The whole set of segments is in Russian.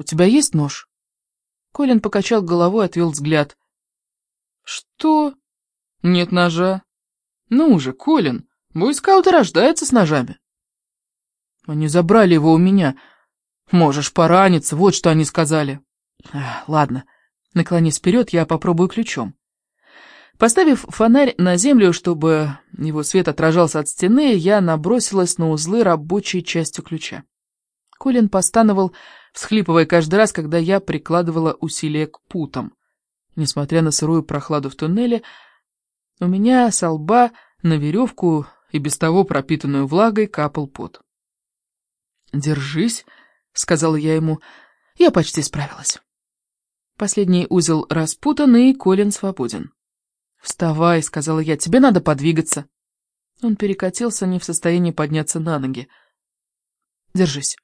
У тебя есть нож?» Колин покачал головой, отвел взгляд. «Что? Нет ножа. Ну же, Колин, бойскауты рождаются с ножами». «Они забрали его у меня. Можешь пораниться, вот что они сказали». «Ладно, наклонись вперед, я попробую ключом». Поставив фонарь на землю, чтобы его свет отражался от стены, я набросилась на узлы рабочей частью ключа. Колин постановал, всхлипывая каждый раз, когда я прикладывала усилия к путам. Несмотря на сырую прохладу в туннеле, у меня со лба на веревку и без того пропитанную влагой капал пот. «Держись», — сказала я ему, — «я почти справилась». Последний узел распутан, и Колин свободен. «Вставай», — сказала я, — «тебе надо подвигаться». Он перекатился, не в состоянии подняться на ноги. «Держись».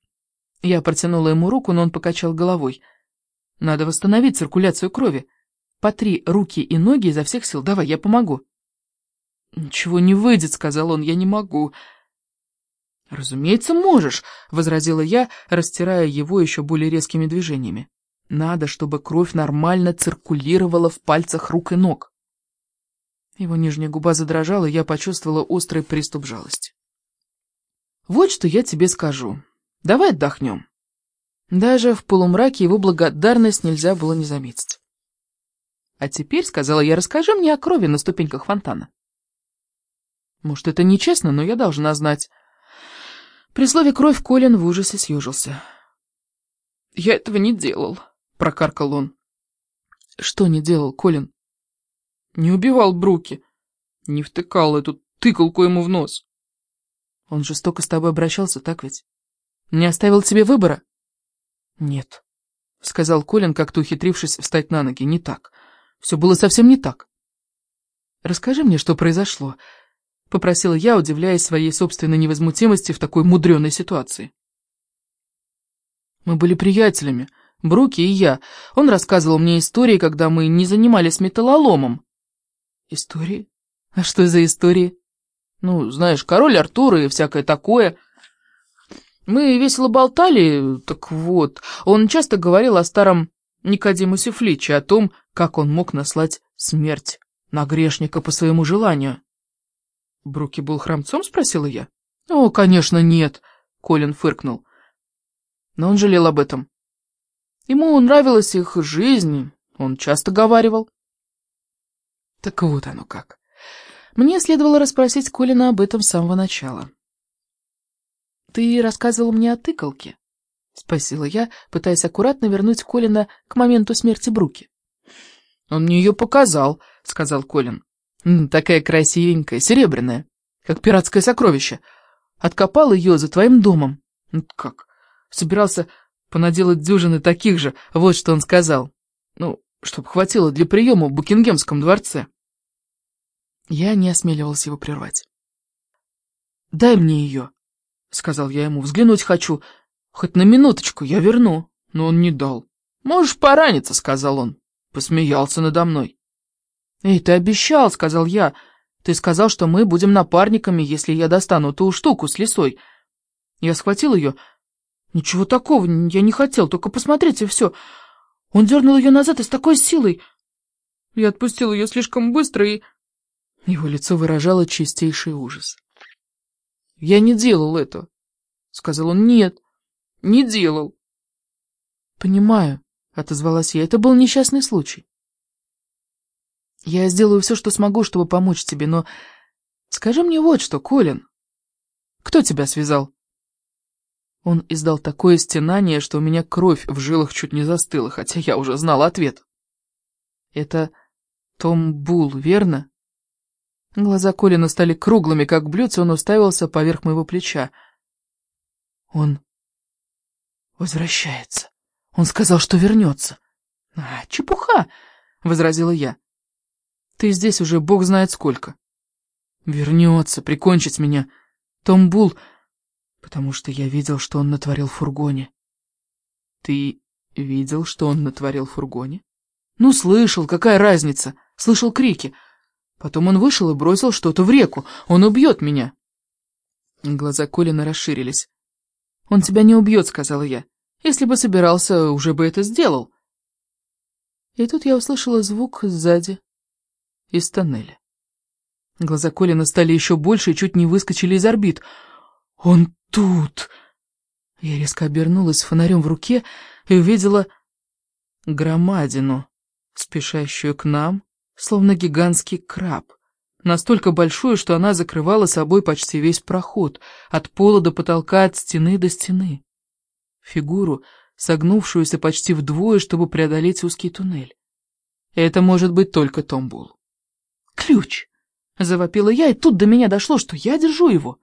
Я протянула ему руку, но он покачал головой. «Надо восстановить циркуляцию крови. Потри руки и ноги изо всех сил. Давай, я помогу». «Ничего не выйдет», — сказал он, — «я не могу». «Разумеется, можешь», — возразила я, растирая его еще более резкими движениями. «Надо, чтобы кровь нормально циркулировала в пальцах рук и ног». Его нижняя губа задрожала, я почувствовала острый приступ жалости. «Вот что я тебе скажу. Давай отдохнем». Даже в полумраке его благодарность нельзя было не заметить. «А теперь, — сказала я, — расскажи мне о крови на ступеньках фонтана». Может, это нечестно, но я должна знать. При слове «кровь» Колин в ужасе съежился. «Я этого не делал», — прокаркал он. «Что не делал, Колин?» Не убивал Бруки. Не втыкал эту тыкалку ему в нос. Он жестоко с тобой обращался, так ведь? Не оставил тебе выбора? Нет, сказал Колин, как-то ухитрившись встать на ноги. Не так. Все было совсем не так. Расскажи мне, что произошло, попросила я, удивляясь своей собственной невозмутимости в такой мудреной ситуации. Мы были приятелями, Бруки и я. Он рассказывал мне истории, когда мы не занимались металлоломом. Истории? А что за истории? Ну, знаешь, король Артур и всякое такое. Мы весело болтали, так вот, он часто говорил о старом Никодимусе Фличе, о том, как он мог наслать смерть на грешника по своему желанию. Бруки был храмцом, спросила я. О, конечно, нет, Колин фыркнул. Но он жалел об этом. Ему нравилась их жизнь, он часто говаривал. Так вот оно как. Мне следовало расспросить Колина об этом с самого начала. «Ты рассказывал мне о тыкалке?» — спросила я, пытаясь аккуратно вернуть Колина к моменту смерти Бруки. «Он мне ее показал», — сказал Колин. «Такая красивенькая, серебряная, как пиратское сокровище. Откопал ее за твоим домом». «Как? Собирался понаделать дюжины таких же, вот что он сказал. Ну, чтоб хватило для приема в Букингемском дворце». Я не осмеливался его прервать. «Дай мне ее», — сказал я ему, — «взглянуть хочу. Хоть на минуточку, я верну». Но он не дал. «Можешь пораниться», — сказал он. Посмеялся надо мной. «Эй, ты обещал», — сказал я. «Ты сказал, что мы будем напарниками, если я достану ту штуку с лисой». Я схватил ее. «Ничего такого, я не хотел, только посмотреть и все». Он дернул ее назад и с такой силой. Я отпустил ее слишком быстро и... Его лицо выражало чистейший ужас. «Я не делал это», — сказал он. «Нет, не делал». «Понимаю», — отозвалась я, — «это был несчастный случай». «Я сделаю все, что смогу, чтобы помочь тебе, но скажи мне вот что, Колин. Кто тебя связал?» Он издал такое стенание, что у меня кровь в жилах чуть не застыла, хотя я уже знал ответ. «Это Том Бул, верно?» Глаза Колина стали круглыми, как блюдце, он уставился поверх моего плеча. Он возвращается. Он сказал, что вернется. А, чепуха, возразила я. Ты здесь уже бог знает сколько. Вернется, прикончить меня. Том Бул, потому что я видел, что он натворил в фургоне. Ты видел, что он натворил в фургоне? Ну, слышал, какая разница? Слышал крики. Потом он вышел и бросил что-то в реку. Он убьет меня. Глаза Колина расширились. «Он тебя не убьет», — сказала я. Если бы собирался, уже бы это сделал. И тут я услышала звук сзади, из тоннеля. Глаза Колина стали еще больше и чуть не выскочили из орбит. «Он тут!» Я резко обернулась с фонарем в руке и увидела громадину, спешащую к нам, словно гигантский краб. Настолько большую, что она закрывала собой почти весь проход, от пола до потолка, от стены до стены. Фигуру, согнувшуюся почти вдвое, чтобы преодолеть узкий туннель. Это может быть только Томбул. «Ключ!» — завопила я, и тут до меня дошло, что я держу его.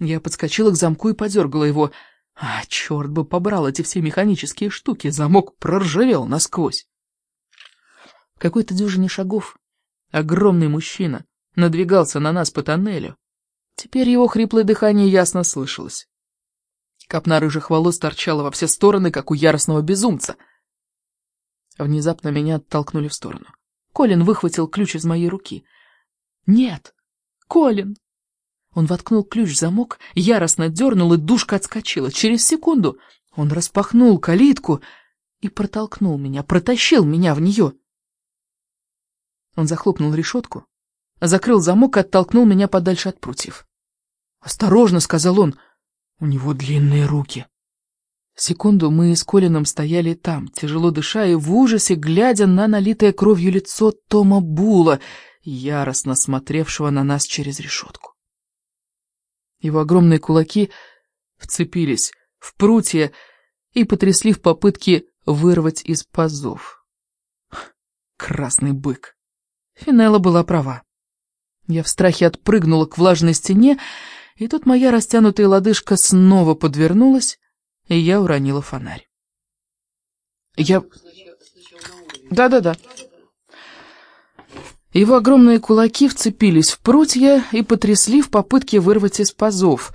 Я подскочила к замку и подергала его. А, черт бы побрал эти все механические штуки, замок проржавел насквозь. Какой-то дюжине шагов огромный мужчина надвигался на нас по тоннелю. Теперь его хриплое дыхание ясно слышалось. Копна рыжих волос торчала во все стороны, как у яростного безумца. Внезапно меня оттолкнули в сторону. Колин выхватил ключ из моей руки. «Нет! Колин!» Он воткнул ключ в замок, яростно дернул, и душка отскочила. Через секунду он распахнул калитку и протолкнул меня, протащил меня в нее. Он захлопнул решетку, закрыл замок и оттолкнул меня подальше от прутьев. «Осторожно!» — сказал он. «У него длинные руки». Секунду мы с Колином стояли там, тяжело дыша и в ужасе, глядя на налитое кровью лицо Тома Була, яростно смотревшего на нас через решетку. Его огромные кулаки вцепились в прутья и потрясли в попытке вырвать из пазов. Красный бык. Финелла была права. Я в страхе отпрыгнула к влажной стене, и тут моя растянутая лодыжка снова подвернулась, и я уронила фонарь. Я... Да-да-да. Его огромные кулаки вцепились в прутья и потрясли в попытке вырвать из пазов.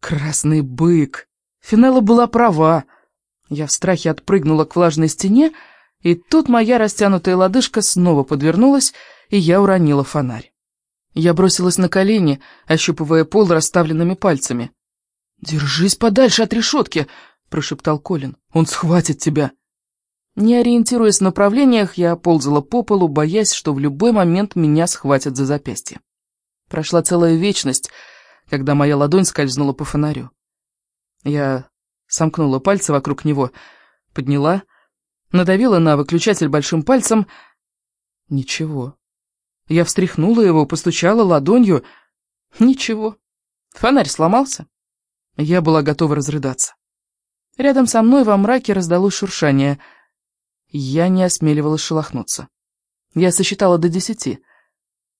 Красный бык. Финелла была права. Я в страхе отпрыгнула к влажной стене, и тут моя растянутая лодыжка снова подвернулась, и я уронила фонарь. Я бросилась на колени, ощупывая пол расставленными пальцами. «Держись подальше от решетки!» — прошептал Колин. «Он схватит тебя!» Не ориентируясь в направлениях, я ползала по полу, боясь, что в любой момент меня схватят за запястье. Прошла целая вечность, когда моя ладонь скользнула по фонарю. Я сомкнула пальцы вокруг него, подняла, надавила на выключатель большим пальцем. Ничего. Я встряхнула его, постучала ладонью. Ничего. Фонарь сломался. Я была готова разрыдаться. Рядом со мной во мраке раздалось шуршание — я не осмеливалась шелохнуться. Я сосчитала до десяти.